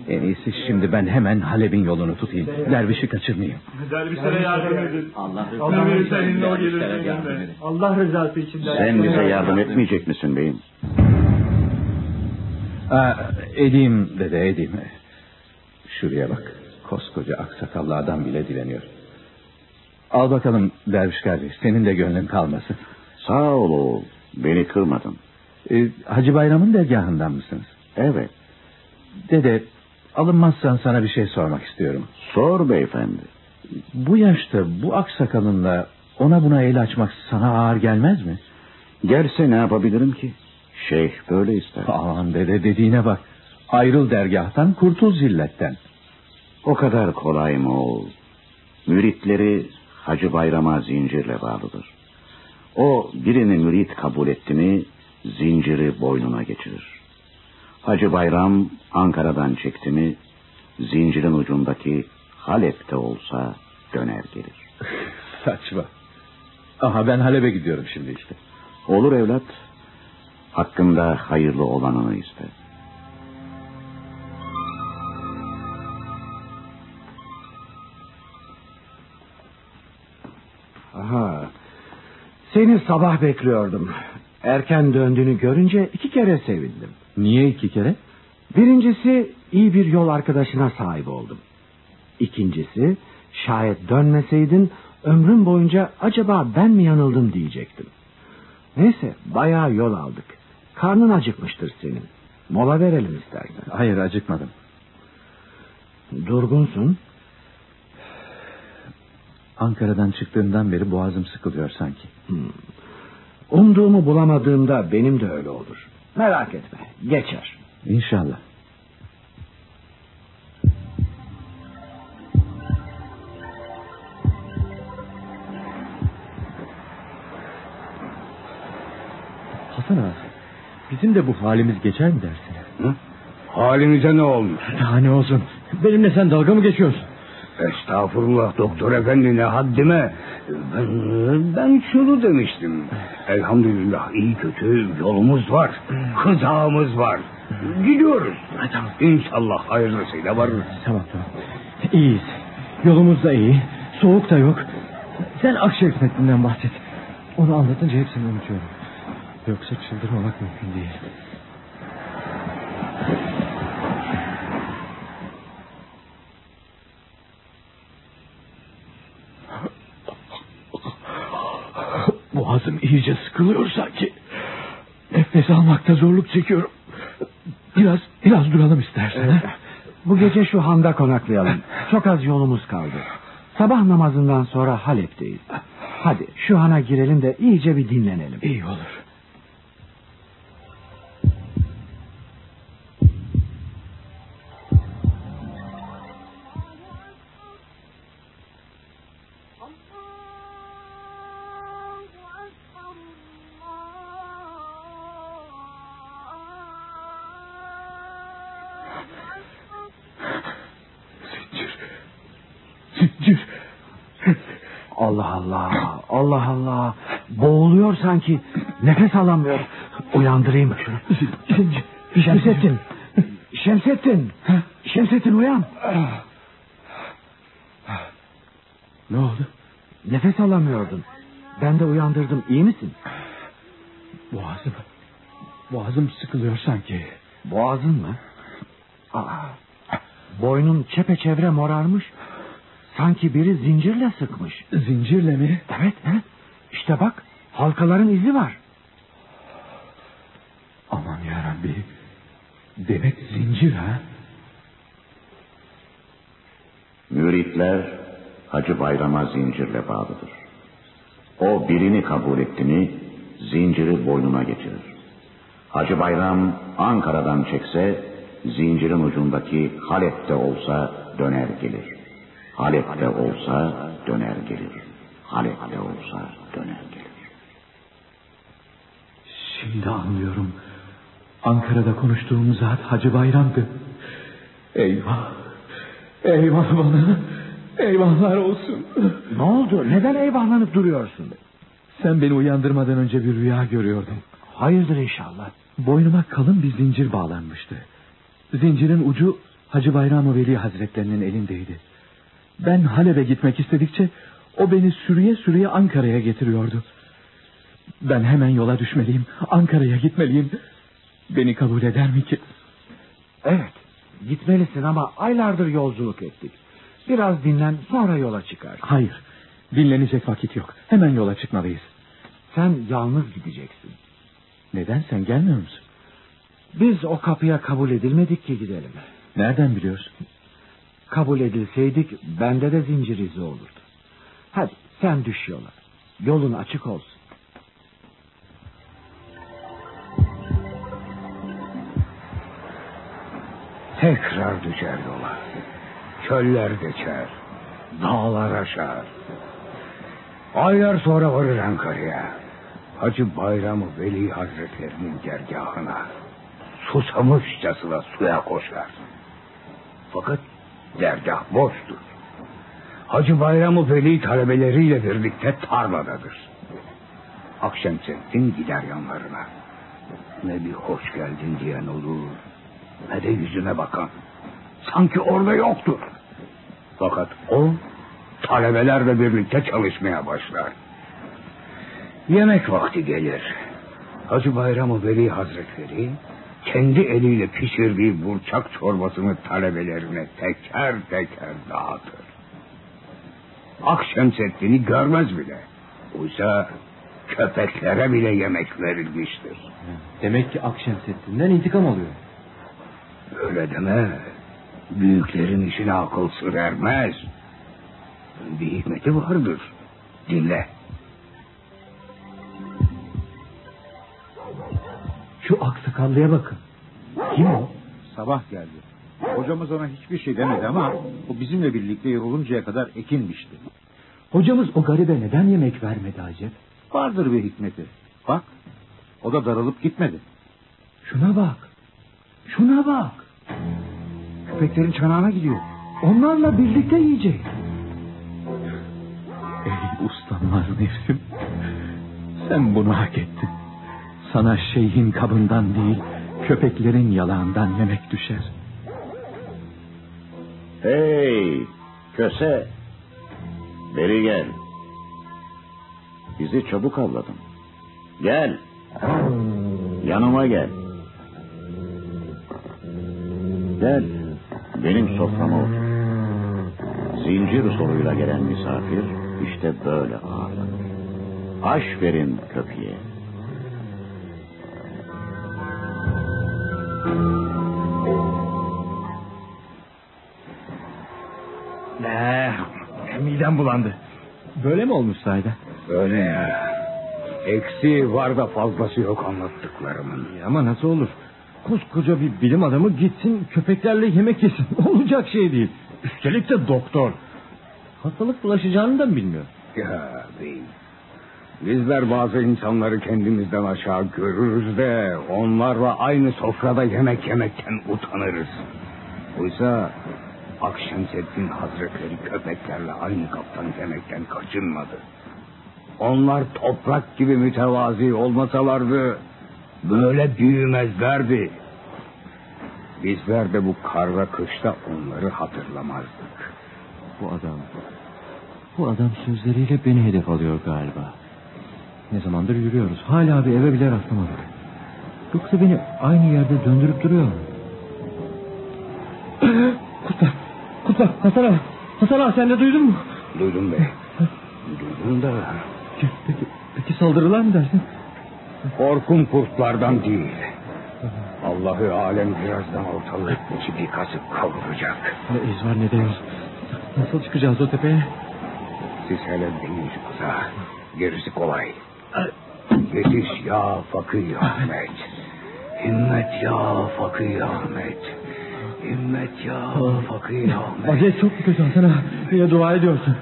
[SPEAKER 6] En iyisi şimdi ben hemen Halep'in yolunu tutayım. Dervişi kaçırmayayım.
[SPEAKER 10] Dervişlere yardım edin. Allah gelir senin. Allah rızası için
[SPEAKER 11] Sen bize yardım etmeyecek misin beyim?
[SPEAKER 6] Aa, edeyim dede edeyim. Şuraya bak. Koskoca aksakallı adam bile dileniyor. Al bakalım derviş kardeş. Senin de gönlün kalmasın.
[SPEAKER 11] Sağ ol oğul. Beni kırmadın.
[SPEAKER 6] Ee, Hacı Bayram'ın dergahından mısınız?
[SPEAKER 11] Evet.
[SPEAKER 6] Dede alınmazsan sana bir şey sormak istiyorum.
[SPEAKER 11] Sor beyefendi.
[SPEAKER 6] Bu yaşta bu aksakalınla ona buna el açmak sana ağır gelmez mi?
[SPEAKER 11] Gelse ne yapabilirim ki? Şeyh böyle ister.
[SPEAKER 6] Aman dede dediğine bak. Ayrıl dergahtan kurtul zilletten.
[SPEAKER 11] O kadar kolay mı oğul? Müritleri Hacı Bayram'a zincirle bağlıdır. O birini mürit kabul etti mi zinciri boynuna geçirir. Hacı Bayram Ankara'dan çekti mi zincirin ucundaki Halep'te olsa döner gelir.
[SPEAKER 6] Saçma. Aha ben Halep'e gidiyorum şimdi işte.
[SPEAKER 11] Olur evlat. Hakkında hayırlı olanını iste.
[SPEAKER 9] Aha. Seni sabah bekliyordum. Erken döndüğünü görünce iki kere sevindim.
[SPEAKER 6] Niye iki kere?
[SPEAKER 9] Birincisi iyi bir yol arkadaşına sahip oldum. İkincisi şayet dönmeseydin ömrüm boyunca acaba ben mi yanıldım diyecektim. Neyse bayağı yol aldık. Karnın acıkmıştır senin. Mola verelim istersen.
[SPEAKER 6] Hayır acıkmadım.
[SPEAKER 9] Durgunsun.
[SPEAKER 6] Ankara'dan çıktığımdan beri boğazım sıkılıyor sanki.
[SPEAKER 9] Hmm. Umduğumu bulamadığımda benim de öyle olur. Merak etme geçer.
[SPEAKER 6] İnşallah. Hasan ağa, bizim de bu halimiz geçer mi dersin?
[SPEAKER 9] Hı? Halimize ne olmuş?
[SPEAKER 6] Daha ne olsun? Benimle sen dalga mı geçiyorsun?
[SPEAKER 9] Estağfurullah doktor efendi ne haddime. Ben, ben şunu demiştim. Elhamdülillah iyi kötü yolumuz var. Kızağımız var. Gidiyoruz.
[SPEAKER 6] tamam.
[SPEAKER 9] İnşallah hayırlısıyla varırız.
[SPEAKER 6] Tamam tamam. İyiyiz. Yolumuz da iyi. Soğuk da yok. Sen Akşehir metninden bahset. Onu anlatınca hepsini unutuyorum.
[SPEAKER 3] Yoksa çıldırmamak mümkün değil.
[SPEAKER 6] Boğazım iyice. Nefes almakta zorluk çekiyorum. Biraz biraz duralım istersen.
[SPEAKER 4] Bu gece şu handa konaklayalım. Çok az yolumuz kaldı. Sabah namazından sonra Halep'teyiz. Hadi şu hana girelim de iyice bir dinlenelim.
[SPEAKER 6] İyi olur.
[SPEAKER 4] Nefes alamıyor. Uyandırayım. Şemsettin. Şemsettin. Şemsettin uyan.
[SPEAKER 6] Ne oldu?
[SPEAKER 4] Nefes alamıyordun. Ben de uyandırdım. İyi misin?
[SPEAKER 6] Boğazım. Boğazım sıkılıyor sanki.
[SPEAKER 4] Boğazın mı? Aa, boynun çepeçevre morarmış. Sanki biri zincirle sıkmış.
[SPEAKER 6] Zincirle mi?
[SPEAKER 4] Evet, evet. İşte bak, halkaların izi var.
[SPEAKER 6] Aman yarabbi. Demek zincir ha?
[SPEAKER 11] Müritler Hacı Bayram'a zincirle bağlıdır. O birini kabul etti mi zinciri boynuna geçirir. Hacı Bayram Ankara'dan çekse zincirin ucundaki Halep'te olsa döner gelir. Halep'te olsa döner gelir. Halep'te olsa döner gelir.
[SPEAKER 6] Şimdi anlıyorum. Ankara'da konuştuğumuz zat Hacı Bayram'dı. Eyvah. Eyvah bana. Eyvahlar olsun.
[SPEAKER 4] Ne oldu? Neden eyvahlanıp duruyorsun?
[SPEAKER 6] Sen beni uyandırmadan önce bir rüya görüyordum.
[SPEAKER 4] Hayırdır inşallah.
[SPEAKER 6] Boynuma kalın bir zincir bağlanmıştı. Zincirin ucu Hacı Bayram-ı Veli Hazretlerinin elindeydi. Ben Halep'e gitmek istedikçe o beni sürüye sürüye Ankara'ya getiriyordu. Ben hemen yola düşmeliyim. Ankara'ya gitmeliyim. Beni kabul eder mi ki?
[SPEAKER 4] Evet, gitmelisin ama aylardır yolculuk ettik. Biraz dinlen sonra yola çıkar.
[SPEAKER 6] Hayır. Dinlenecek vakit yok. Hemen yola çıkmalıyız.
[SPEAKER 4] Sen yalnız gideceksin.
[SPEAKER 6] Neden sen gelmiyor musun?
[SPEAKER 4] Biz o kapıya kabul edilmedik ki gidelim.
[SPEAKER 6] Nereden biliyorsun?
[SPEAKER 4] Kabul edilseydik bende de zincir izi olurdu. Hadi sen düş yola. Yolun açık olsun. Tekrar düşer yola. Çöller geçer. Dağlar aşar. Aylar sonra varır Ankara'ya. Hacı Bayramı Veli Hazretlerinin dergahına. Susamışçasına suya koşar. Fakat dergah boştur. Hacı Bayramı Veli talebeleriyle birlikte tarladadır. Akşemseddin gider yanlarına. Ne bir hoş geldin diyen olur, ne de yüzüne bakan. Sanki orada yoktur. Fakat o talebelerle birlikte çalışmaya başlar. Yemek vakti gelir. Hacı Bayram-ı Veli Hazretleri kendi eliyle pişirdiği burçak çorbasını talebelerine teker teker dağıtır. Akşemseddin'i görmez bile. Oysa köpeklere bile yemek verilmiştir.
[SPEAKER 3] Demek ki Akşemseddin'den intikam alıyor.
[SPEAKER 4] Öyle deme. Büyüklerin işine akıl sır ermez. Bir hikmeti vardır. Dinle.
[SPEAKER 3] Şu aksakallıya bakın. Kim o?
[SPEAKER 7] Sabah geldi. Hocamız ona hiçbir şey demedi ama o bizimle birlikte yoruluncaya kadar ekinmişti.
[SPEAKER 3] Hocamız o garibe neden yemek vermedi acep?
[SPEAKER 7] Vardır bir hikmeti. Bak o da darılıp gitmedi.
[SPEAKER 3] Şuna bak. Şuna bak.
[SPEAKER 4] Köpeklerin çanağına gidiyor.
[SPEAKER 3] Onlarla birlikte yiyecek.
[SPEAKER 6] Ey uslanmaz nefsim. Sen bunu hak ettin. Sana şeyhin kabından değil, köpeklerin yalağından yemek düşer.
[SPEAKER 11] Hey köse. Beri gel. Bizi çabuk avladın. Gel. Yanıma gel. Gel. Benim soframa otur. Zincir soruyla gelen misafir işte böyle ağırlanır. Aş verin köpeğe.
[SPEAKER 3] Ne? Midem bulandı. Böyle mi olmuş sayda?
[SPEAKER 4] Öyle ya. Eksiği var da fazlası yok anlattıklarımın.
[SPEAKER 3] Ama nasıl olur? Koskoca bir bilim adamı gitsin köpeklerle yemek yesin. Olacak şey değil. Üstelik de doktor. Hastalık bulaşacağını da bilmiyor?
[SPEAKER 4] Ya bey. Bizler bazı insanları kendimizden aşağı görürüz de onlarla aynı sofrada yemek yemekten utanırız. Oysa Akşemseddin Hazretleri köpeklerle aynı kaptan yemekten kaçınmadı. Onlar toprak gibi mütevazi olmasalardı böyle büyümezlerdi. Bizler de bu karda kışta onları hatırlamazdık.
[SPEAKER 3] Bu adam... Bu adam sözleriyle beni hedef alıyor galiba. Ne zamandır yürüyoruz. Hala bir eve bile rastlamadık. Yoksa beni aynı yerde döndürüp duruyor mu? Kurtlar! Kurtlar! Hasan ağa! Hasan ağa sen de duydun mu?
[SPEAKER 4] Duydum bey. Duydum da
[SPEAKER 3] Peki, peki saldırılar mı dersin?
[SPEAKER 4] Korkum kurtlardan değil. Allah'ı alem birazdan ortalığı çipi kasıp kavuracak.
[SPEAKER 3] Ne iz var ne de yok. Nasıl çıkacağız o tepeye?
[SPEAKER 4] Siz hele değil kıza. Gerisi kolay. Yetiş ya Fakir Ahmet. Himmet ya Fakir Ahmet. Himmet ya Fakir Ahmet.
[SPEAKER 3] Vaziyet çok kötü Hasan ağa? Niye dua ediyorsun?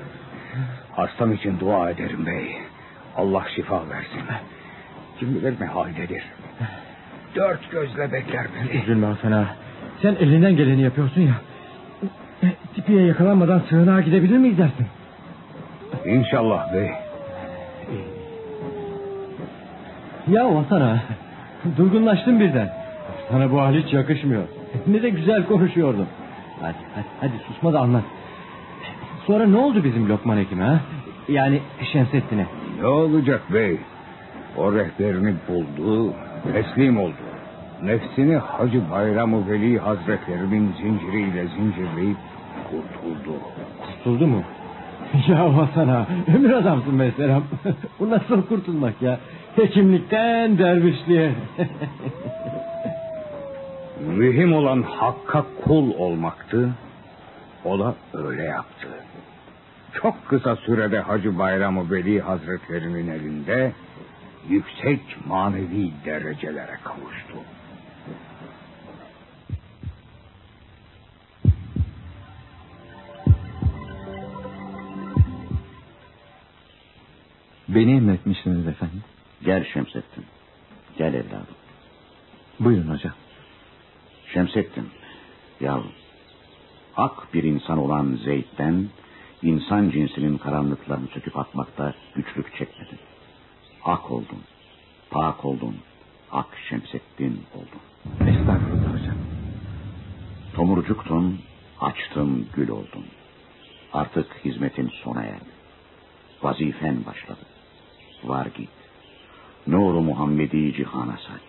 [SPEAKER 4] Hastam için dua ederim bey. Allah şifa versin. Kim bilir ne haldedir. Dört gözle bekler beni.
[SPEAKER 3] Üzülme Hasan ağa. Sen elinden geleni yapıyorsun ya. E, Tipiye yakalanmadan sığınağa gidebilir miyiz dersin?
[SPEAKER 4] İnşallah bey.
[SPEAKER 3] Ya Hasan ağa. Durgunlaştın birden. Sana bu hal hiç yakışmıyor. Ne de güzel konuşuyordun. Hadi hadi, hadi susma da anlat. Sonra ne oldu bizim Lokman Hekim'e ha? Yani Şemsettin'e.
[SPEAKER 4] Ne olacak bey? O rehberini buldu, teslim oldu. Nefsini Hacı Bayram-ı Veli Hazretlerinin zinciriyle zincirleyip kurtuldu.
[SPEAKER 3] Kurtuldu mu? Ya Hasan ağa, ömür adamsın mesela. Bu nasıl kurtulmak ya? Hekimlikten dervişliğe.
[SPEAKER 4] Mühim olan hakka kul olmaktı. O da öyle yaptı. Çok kısa sürede Hacı Bayram-ı Veli Hazretlerinin elinde yüksek manevi derecelere kavuştu.
[SPEAKER 6] Beni emretmişsiniz efendim.
[SPEAKER 11] Gel Şemsettin. Gel evladım.
[SPEAKER 6] Buyurun hocam.
[SPEAKER 11] Şemsettin. Yavrum. Ak bir insan olan Zeyd'den insan cinsinin karanlıklarını söküp atmakta güçlük çekmedin. Ak oldun. Pak oldun. Ak Şemsettin oldun.
[SPEAKER 6] Estağfurullah hocam.
[SPEAKER 11] Tomurcuktun, açtın gül oldun. Artık hizmetin sona erdi. Vazifen başladı. Var git. Nuru Muhammedi cihana saç.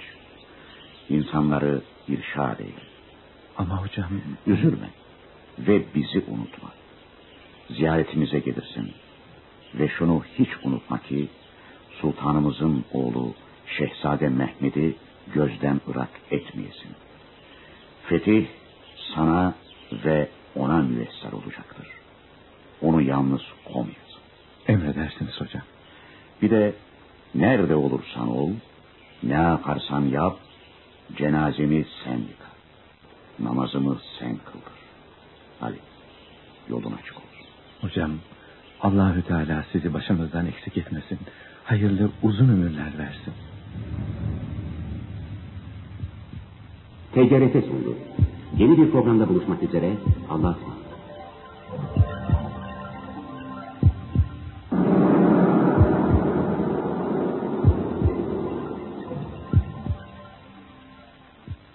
[SPEAKER 11] İnsanları irşad eyle.
[SPEAKER 6] Ama hocam...
[SPEAKER 11] Üzülme ve bizi unutma. Ziyaretimize gelirsin. Ve şunu hiç unutma ki sultanımızın oğlu Şehzade Mehmet'i gözden ırak etmeyesin. Fetih sana ve ona müyesser olacaktır. Onu yalnız komayasın.
[SPEAKER 6] Emredersiniz hocam.
[SPEAKER 11] Bir de nerede olursan ol, ne yaparsan yap, cenazemi sen yıka. Namazımı sen kıldır. Hadi yolun açık olsun.
[SPEAKER 6] Hocam Allahü Teala sizi başımızdan eksik etmesin. Hayırlı uzun ömürler versin.
[SPEAKER 1] TGRT sundu. Yeni bir programda buluşmak üzere. Allah'a.